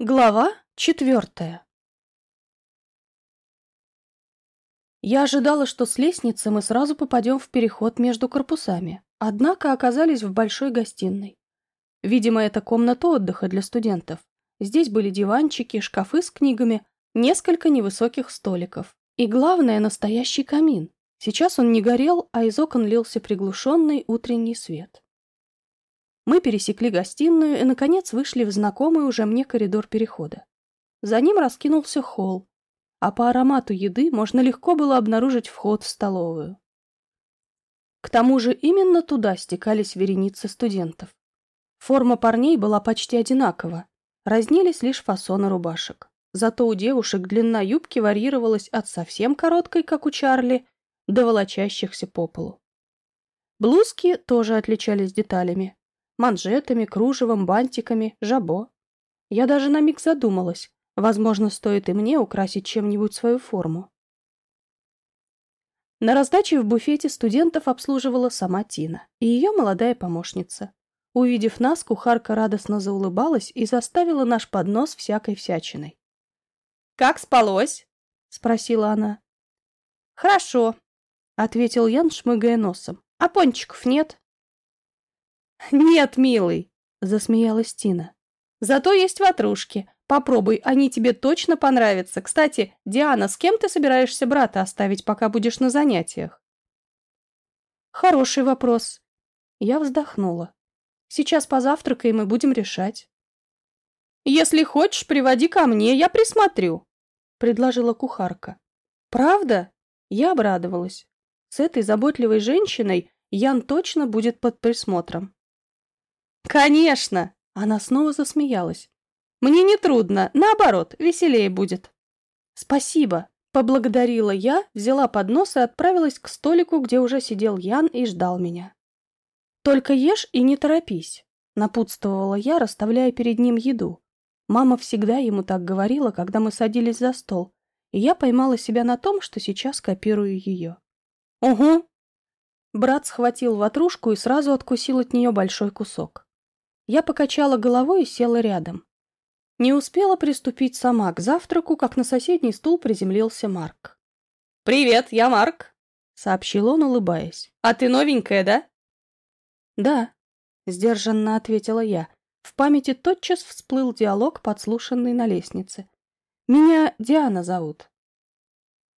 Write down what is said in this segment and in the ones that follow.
Глава четвертая Я ожидала, что с лестницы мы сразу попадем в переход между корпусами, однако оказались в большой гостиной. Видимо, это комната отдыха для студентов. Здесь были диванчики, шкафы с книгами, несколько невысоких столиков. И главное, настоящий камин. Сейчас он не горел, а из окон лился приглушенный утренний свет. Мы пересекли гостиную и, наконец, вышли в знакомый уже мне коридор перехода. За ним раскинулся холл, а по аромату еды можно легко было обнаружить вход в столовую. К тому же именно туда стекались вереницы студентов. Форма парней была почти одинакова, разнились лишь фасоны рубашек. Зато у девушек длина юбки варьировалась от совсем короткой, как у Чарли, до волочащихся по полу. Блузки тоже отличались деталями манжетами, кружевом, бантиками, жабо. Я даже на миг задумалась, возможно, стоит и мне украсить чем-нибудь свою форму. На раздаче в буфете студентов обслуживала сама Тина и ее молодая помощница. Увидев нас, кухарка радостно заулыбалась и заставила наш поднос всякой всячиной. «Как спалось?» — спросила она. «Хорошо», — ответил Ян, шмыгая носом. «А пончиков нет?» «Нет, милый», — засмеялась Тина. «Зато есть ватрушки. Попробуй, они тебе точно понравятся. Кстати, Диана, с кем ты собираешься брата оставить, пока будешь на занятиях?» «Хороший вопрос». Я вздохнула. «Сейчас позавтракаем и будем решать». «Если хочешь, приводи ко мне, я присмотрю», — предложила кухарка. «Правда?» Я обрадовалась. С этой заботливой женщиной Ян точно будет под присмотром. «Конечно!» — она снова засмеялась. «Мне не трудно, наоборот, веселее будет». «Спасибо!» — поблагодарила я, взяла поднос и отправилась к столику, где уже сидел Ян и ждал меня. «Только ешь и не торопись», — напутствовала я, расставляя перед ним еду. Мама всегда ему так говорила, когда мы садились за стол, и я поймала себя на том, что сейчас копирую ее. «Угу!» Брат схватил ватрушку и сразу откусил от нее большой кусок. Я покачала головой и села рядом. Не успела приступить сама к завтраку, как на соседний стул приземлился Марк. «Привет, я Марк», — сообщил он, улыбаясь. «А ты новенькая, да?» «Да», — сдержанно ответила я. В памяти тотчас всплыл диалог, подслушанный на лестнице. «Меня Диана зовут».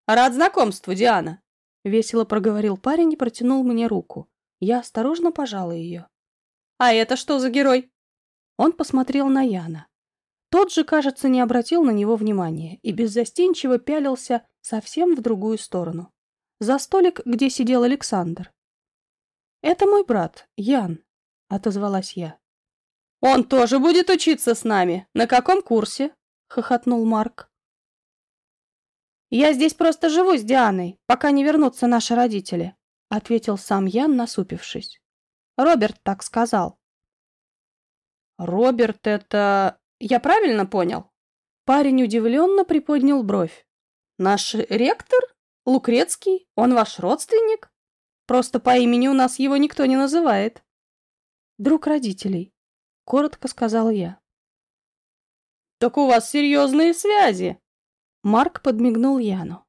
«Рад знакомству, Диана», — весело проговорил парень и протянул мне руку. Я осторожно пожала ее. «А это что за герой?» Он посмотрел на Яна. Тот же, кажется, не обратил на него внимания и беззастенчиво пялился совсем в другую сторону. За столик, где сидел Александр. «Это мой брат, Ян», — отозвалась я. «Он тоже будет учиться с нами. На каком курсе?» — хохотнул Марк. «Я здесь просто живу с Дианой, пока не вернутся наши родители», — ответил сам Ян, насупившись. Роберт так сказал. Роберт это... Я правильно понял? Парень удивленно приподнял бровь. Наш ректор? Лукрецкий? Он ваш родственник? Просто по имени у нас его никто не называет. Друг родителей, коротко сказал я. Так у вас серьезные связи. Марк подмигнул Яну.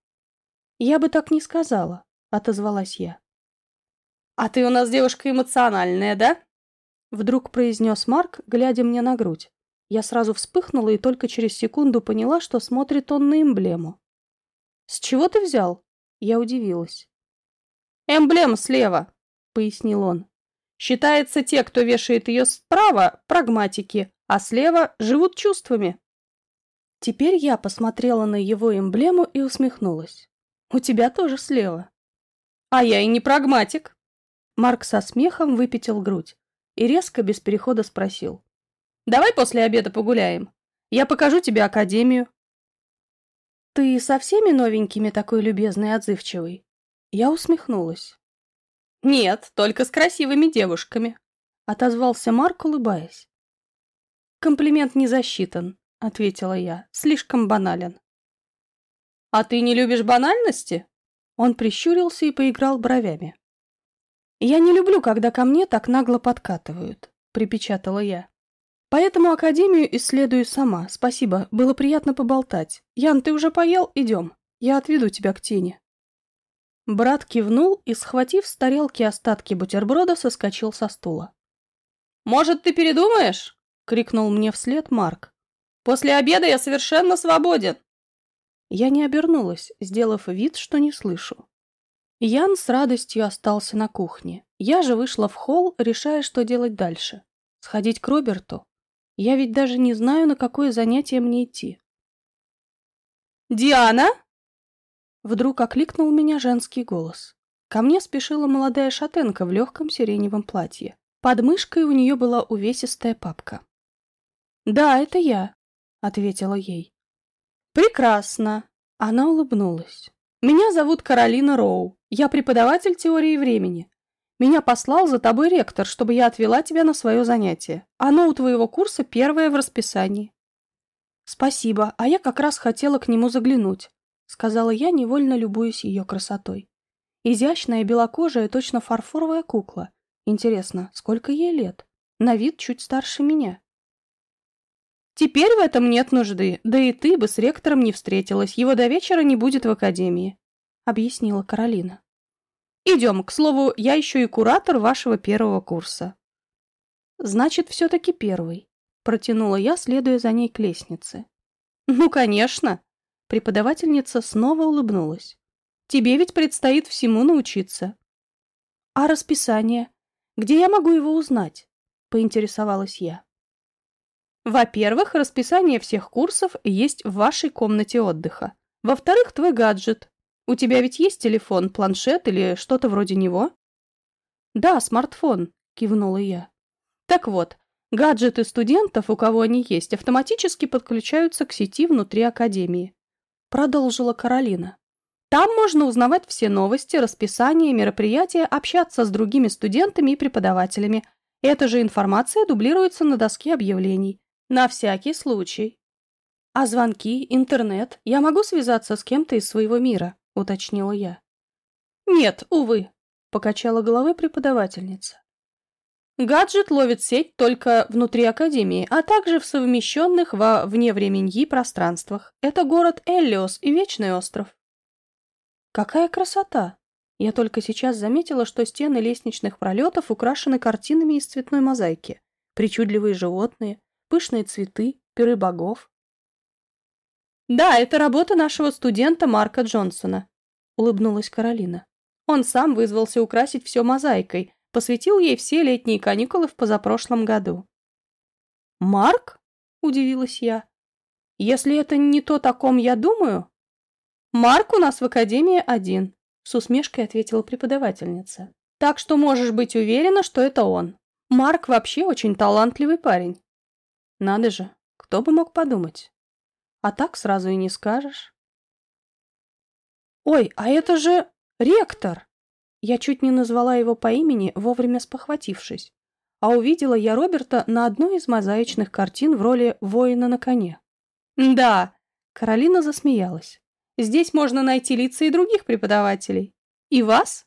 Я бы так не сказала, отозвалась я. «А ты у нас девушка эмоциональная, да?» Вдруг произнес Марк, глядя мне на грудь. Я сразу вспыхнула и только через секунду поняла, что смотрит он на эмблему. «С чего ты взял?» Я удивилась. «Эмблема слева», — пояснил он. «Считается, те, кто вешает ее справа, прагматики, а слева живут чувствами». Теперь я посмотрела на его эмблему и усмехнулась. «У тебя тоже слева». «А я и не прагматик», Марк со смехом выпятил грудь и резко, без перехода спросил. «Давай после обеда погуляем. Я покажу тебе академию». «Ты со всеми новенькими такой любезный и отзывчивый?» Я усмехнулась. «Нет, только с красивыми девушками», — отозвался Марк, улыбаясь. «Комплимент не засчитан», — ответила я. «Слишком банален». «А ты не любишь банальности?» Он прищурился и поиграл бровями. «Я не люблю, когда ко мне так нагло подкатывают», — припечатала я. Поэтому академию исследую сама. Спасибо, было приятно поболтать. Ян, ты уже поел? Идем. Я отведу тебя к тени. Брат кивнул и, схватив с тарелки остатки бутерброда, соскочил со стула. «Может, ты передумаешь?» — крикнул мне вслед Марк. «После обеда я совершенно свободен!» Я не обернулась, сделав вид, что не слышу. Ян с радостью остался на кухне. Я же вышла в холл, решая, что делать дальше. Сходить к Роберту? Я ведь даже не знаю, на какое занятие мне идти. «Диана?» Вдруг окликнул меня женский голос. Ко мне спешила молодая шатенка в легком сиреневом платье. Под мышкой у нее была увесистая папка. «Да, это я», — ответила ей. «Прекрасно!» — она улыбнулась. «Меня зовут Каролина Роу. Я преподаватель теории времени. Меня послал за тобой ректор, чтобы я отвела тебя на свое занятие. Оно у твоего курса первое в расписании». «Спасибо, а я как раз хотела к нему заглянуть. — сказала я, невольно любуясь ее красотой. Изящная белокожая, точно фарфоровая кукла. Интересно, сколько ей лет? На вид чуть старше меня. «Теперь в этом нет нужды, да и ты бы с ректором не встретилась, его до вечера не будет в академии», — объяснила Каролина. «Идем, к слову, я еще и куратор вашего первого курса». «Значит, все-таки первый», — протянула я, следуя за ней к лестнице. «Ну, конечно», Преподавательница снова улыбнулась. «Тебе ведь предстоит всему научиться». «А расписание? Где я могу его узнать?» — поинтересовалась я. «Во-первых, расписание всех курсов есть в вашей комнате отдыха. Во-вторых, твой гаджет. У тебя ведь есть телефон, планшет или что-то вроде него?» «Да, смартфон», — кивнула я. «Так вот, гаджеты студентов, у кого они есть, автоматически подключаются к сети внутри академии. Продолжила Каролина. Там можно узнавать все новости, расписание, мероприятия, общаться с другими студентами и преподавателями. Эта же информация дублируется на доске объявлений. На всякий случай. А звонки, интернет? Я могу связаться с кем-то из своего мира? Уточнила я. Нет, увы, покачала головой преподавательница. Гаджет ловит сеть только внутри Академии, а также в совмещенных во вневременьи пространствах. Это город Эллиос и Вечный остров. Какая красота! Я только сейчас заметила, что стены лестничных пролетов украшены картинами из цветной мозаики. Причудливые животные, пышные цветы, пиры богов. «Да, это работа нашего студента Марка Джонсона», — улыбнулась Каролина. «Он сам вызвался украсить все мозаикой, посвятил ей все летние каникулы в позапрошлом году. «Марк?» — удивилась я. «Если это не то, о ком я думаю...» «Марк у нас в академии один», — с усмешкой ответила преподавательница. «Так что можешь быть уверена, что это он. Марк вообще очень талантливый парень». «Надо же, кто бы мог подумать. А так сразу и не скажешь». «Ой, а это же ректор!» Я чуть не назвала его по имени, вовремя спохватившись. А увидела я Роберта на одной из мозаичных картин в роли воина на коне. «Да!» — Каролина засмеялась. «Здесь можно найти лица и других преподавателей. И вас?»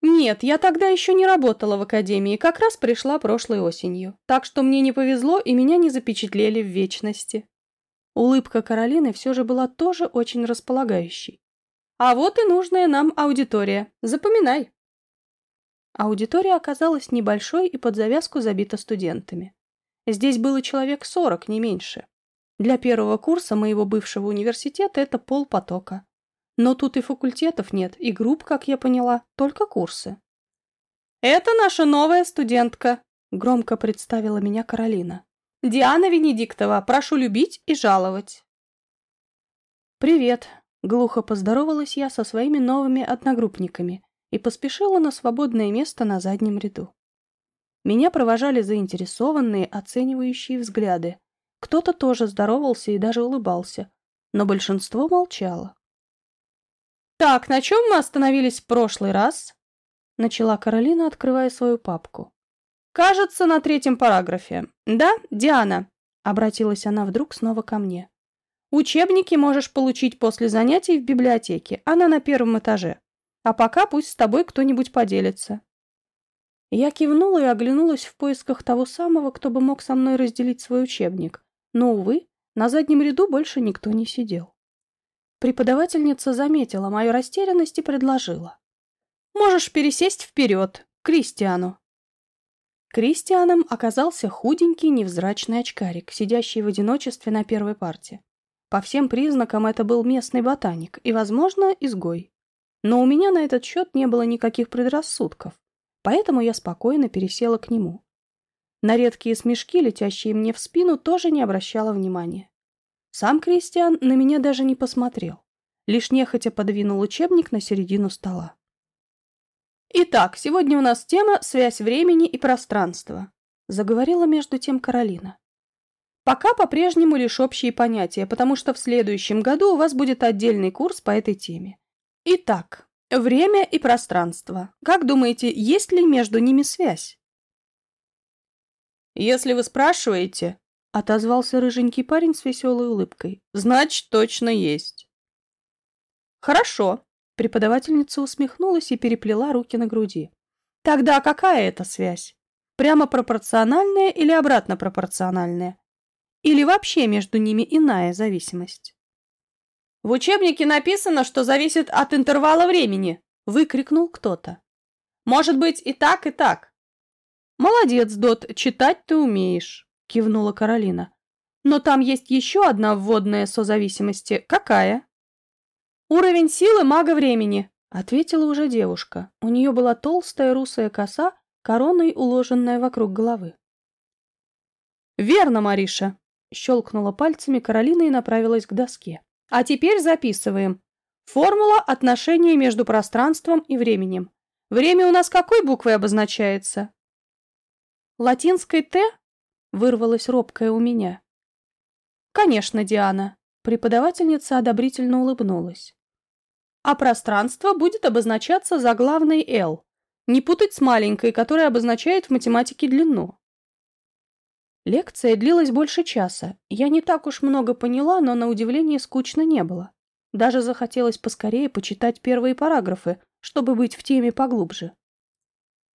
«Нет, я тогда еще не работала в академии, как раз пришла прошлой осенью. Так что мне не повезло, и меня не запечатлели в вечности». Улыбка Каролины все же была тоже очень располагающей. А вот и нужная нам аудитория. Запоминай. Аудитория оказалась небольшой и под завязку забита студентами. Здесь было человек сорок, не меньше. Для первого курса моего бывшего университета это полпотока. Но тут и факультетов нет, и групп, как я поняла, только курсы. «Это наша новая студентка», — громко представила меня Каролина. «Диана Венедиктова, прошу любить и жаловать». «Привет», Глухо поздоровалась я со своими новыми одногруппниками и поспешила на свободное место на заднем ряду. Меня провожали заинтересованные, оценивающие взгляды. Кто-то тоже здоровался и даже улыбался, но большинство молчало. «Так, на чем мы остановились в прошлый раз?» Начала Каролина, открывая свою папку. «Кажется, на третьем параграфе. Да, Диана?» Обратилась она вдруг снова ко мне. Учебники можешь получить после занятий в библиотеке, она на первом этаже. А пока пусть с тобой кто-нибудь поделится. Я кивнула и оглянулась в поисках того самого, кто бы мог со мной разделить свой учебник. Но, увы, на заднем ряду больше никто не сидел. Преподавательница заметила мою растерянность и предложила. «Можешь пересесть вперед, Кристиану». Кристианом оказался худенький невзрачный очкарик, сидящий в одиночестве на первой парте. По всем признакам это был местный ботаник и, возможно, изгой. Но у меня на этот счет не было никаких предрассудков, поэтому я спокойно пересела к нему. На редкие смешки, летящие мне в спину, тоже не обращала внимания. Сам Кристиан на меня даже не посмотрел, лишь нехотя подвинул учебник на середину стола. «Итак, сегодня у нас тема «Связь времени и пространства», — заговорила между тем Каролина. «Пока по-прежнему лишь общие понятия, потому что в следующем году у вас будет отдельный курс по этой теме. Итак, время и пространство. Как думаете, есть ли между ними связь?» «Если вы спрашиваете», — отозвался рыженький парень с веселой улыбкой, — «значит, точно есть». «Хорошо», Преподавательница усмехнулась и переплела руки на груди. Тогда какая это связь? Прямо пропорциональная или обратно пропорциональная? Или вообще между ними иная зависимость? В учебнике написано, что зависит от интервала времени, выкрикнул кто-то. Может быть и так, и так. Молодец, Дот, читать ты умеешь, кивнула Каролина. Но там есть еще одна вводная созависимости. Какая? «Уровень силы мага времени», — ответила уже девушка. У нее была толстая русая коса, короной уложенная вокруг головы. «Верно, Мариша», — щелкнула пальцами Каролина и направилась к доске. «А теперь записываем. Формула отношения между пространством и временем. Время у нас какой буквой обозначается?» «Латинской «Т»?» — вырвалась робкая у меня. «Конечно, Диана», — преподавательница одобрительно улыбнулась а пространство будет обозначаться заглавной L. Не путать с маленькой, которая обозначает в математике длину. Лекция длилась больше часа. Я не так уж много поняла, но на удивление скучно не было. Даже захотелось поскорее почитать первые параграфы, чтобы быть в теме поглубже.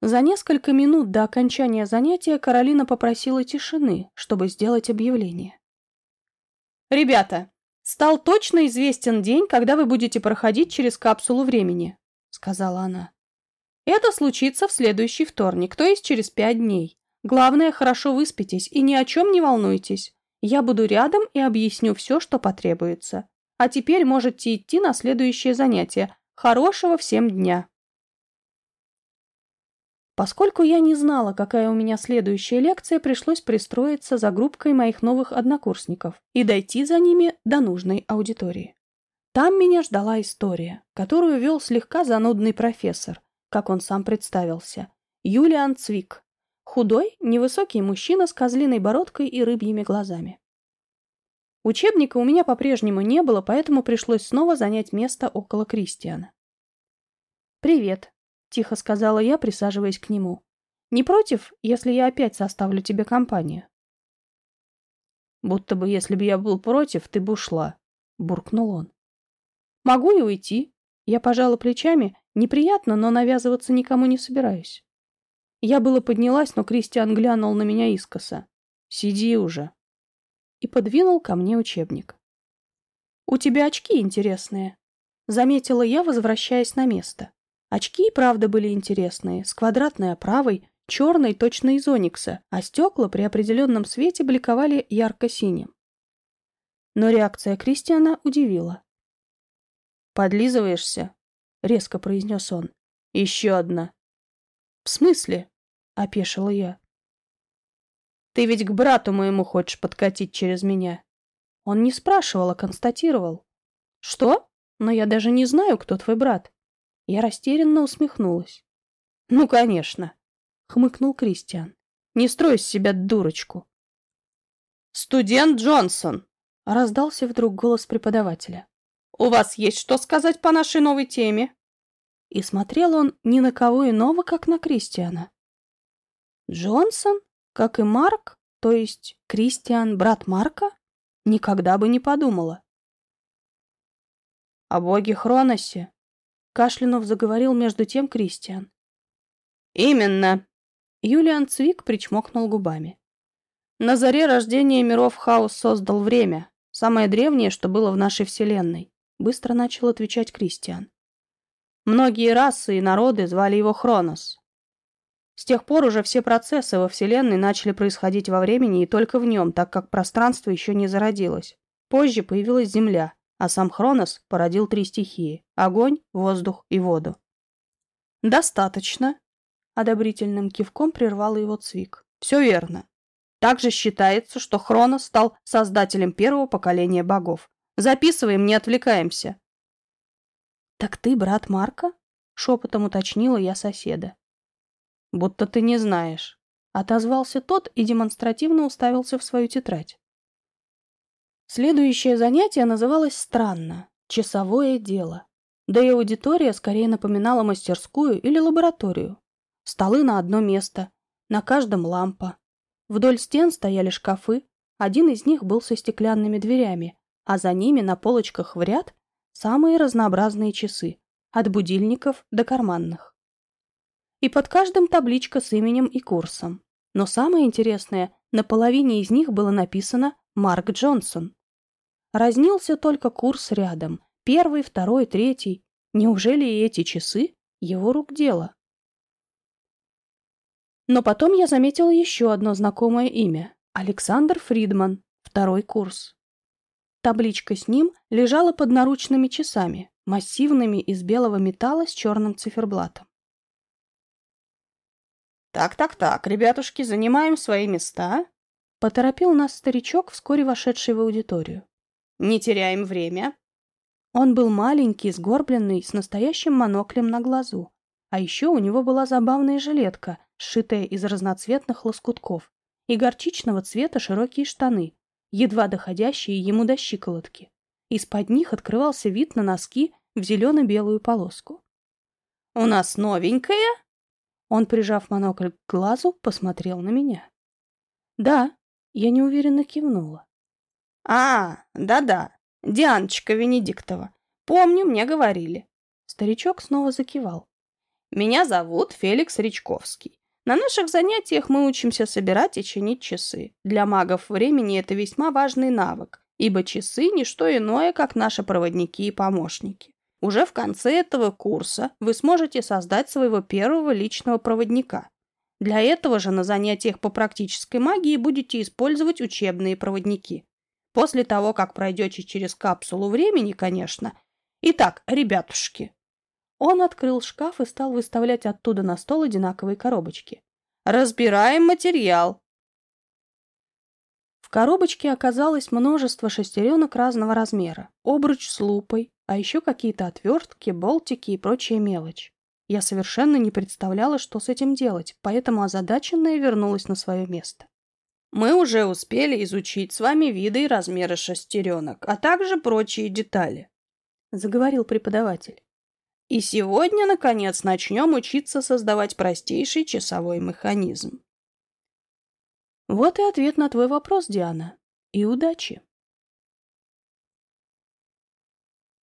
За несколько минут до окончания занятия Каролина попросила тишины, чтобы сделать объявление. «Ребята, Стал точно известен день, когда вы будете проходить через капсулу времени, сказала она. Это случится в следующий вторник, то есть через пять дней. Главное, хорошо выспитесь и ни о чем не волнуйтесь. Я буду рядом и объясню все, что потребуется. А теперь можете идти на следующее занятие. Хорошего всем дня. Поскольку я не знала, какая у меня следующая лекция, пришлось пристроиться за группкой моих новых однокурсников и дойти за ними до нужной аудитории. Там меня ждала история, которую вел слегка занудный профессор, как он сам представился, Юлиан Цвик. Худой, невысокий мужчина с козлиной бородкой и рыбьими глазами. Учебника у меня по-прежнему не было, поэтому пришлось снова занять место около Кристиана. «Привет», тихо сказала я, присаживаясь к нему. Не против, если я опять составлю тебе компанию? Будто бы, если бы я был против, ты бы ушла, буркнул он. Могу и уйти. Я пожала плечами. Неприятно, но навязываться никому не собираюсь. Я было поднялась, но Кристиан глянул на меня искоса. Сиди уже. И подвинул ко мне учебник. У тебя очки интересные, заметила я, возвращаясь на место. Очки правда были интересные, с квадратной оправой, черной точно из оникса, а стекла при определенном свете бликовали ярко-синим. Но реакция Кристиана удивила. «Подлизываешься?» — резко произнес он. «Еще одна». «В смысле?» — опешила я. «Ты ведь к брату моему хочешь подкатить через меня?» Он не спрашивал, а констатировал. «Что? Но я даже не знаю, кто твой брат». Я растерянно усмехнулась. «Ну, конечно», — хмыкнул Кристиан. «Не строй из себя дурочку». «Студент Джонсон!» — раздался вдруг голос преподавателя. «У вас есть что сказать по нашей новой теме?» И смотрел он ни на кого иного, как на Кристиана. «Джонсон? Как и Марк? То есть Кристиан брат Марка? Никогда бы не подумала». «О боге Хроносе», Кашлянув заговорил между тем Кристиан. «Именно!» Юлиан Цвик причмокнул губами. На заре рождения миров хаос создал время, самое древнее, что было в нашей вселенной. Быстро начал отвечать Кристиан. Многие расы и народы звали его Хронос. С тех пор уже все процессы во Вселенной начали происходить во времени и только в нем, так как пространство еще не зародилось. Позже появилась Земля, а сам Хронос породил три стихии – огонь, воздух и воду. «Достаточно», – одобрительным кивком прервал его Цвик. «Все верно. Также считается, что Хронос стал создателем первого поколения богов. Записываем, не отвлекаемся». «Так ты брат Марка?» — шепотом уточнила я соседа. «Будто ты не знаешь», — отозвался тот и демонстративно уставился в свою тетрадь. Следующее занятие называлось странно — часовое дело. Да и аудитория скорее напоминала мастерскую или лабораторию. Столы на одно место, на каждом лампа. Вдоль стен стояли шкафы, один из них был со стеклянными дверями, а за ними на полочках в ряд самые разнообразные часы, от будильников до карманных. И под каждым табличка с именем и курсом. Но самое интересное, на половине из них было написано «Марк Джонсон». Разнился только курс рядом. Первый, второй, третий. Неужели и эти часы его рук дело? Но потом я заметила еще одно знакомое имя. Александр Фридман, второй курс. Табличка с ним лежала под наручными часами, массивными из белого металла с черным циферблатом. «Так-так-так, ребятушки, занимаем свои места», — поторопил нас старичок, вскоре вошедший в аудиторию. Не теряем время. Он был маленький, сгорбленный, с настоящим моноклем на глазу. А еще у него была забавная жилетка, сшитая из разноцветных лоскутков, и горчичного цвета широкие штаны, едва доходящие ему до щиколотки. Из-под них открывался вид на носки в зелено-белую полоску. «У нас новенькая?» Он, прижав монокль к глазу, посмотрел на меня. «Да», — я неуверенно кивнула. «А, да-да, Дианочка Венедиктова. Помню, мне говорили». Старичок снова закивал. «Меня зовут Феликс Речковский. На наших занятиях мы учимся собирать и чинить часы. Для магов времени это весьма важный навык, ибо часы – не что иное, как наши проводники и помощники. Уже в конце этого курса вы сможете создать своего первого личного проводника. Для этого же на занятиях по практической магии будете использовать учебные проводники. После того, как пройдете через капсулу времени, конечно. Итак, ребятушки. Он открыл шкаф и стал выставлять оттуда на стол одинаковые коробочки. Разбираем материал. В коробочке оказалось множество шестеренок разного размера, обруч с лупой, а еще какие-то отвертки, болтики и прочая мелочь. Я совершенно не представляла, что с этим делать, поэтому озадаченная вернулась на свое место. Мы уже успели изучить с вами виды и размеры шестеренок, а также прочие детали, — заговорил преподаватель. И сегодня, наконец, начнем учиться создавать простейший часовой механизм. Вот и ответ на твой вопрос, Диана. И удачи.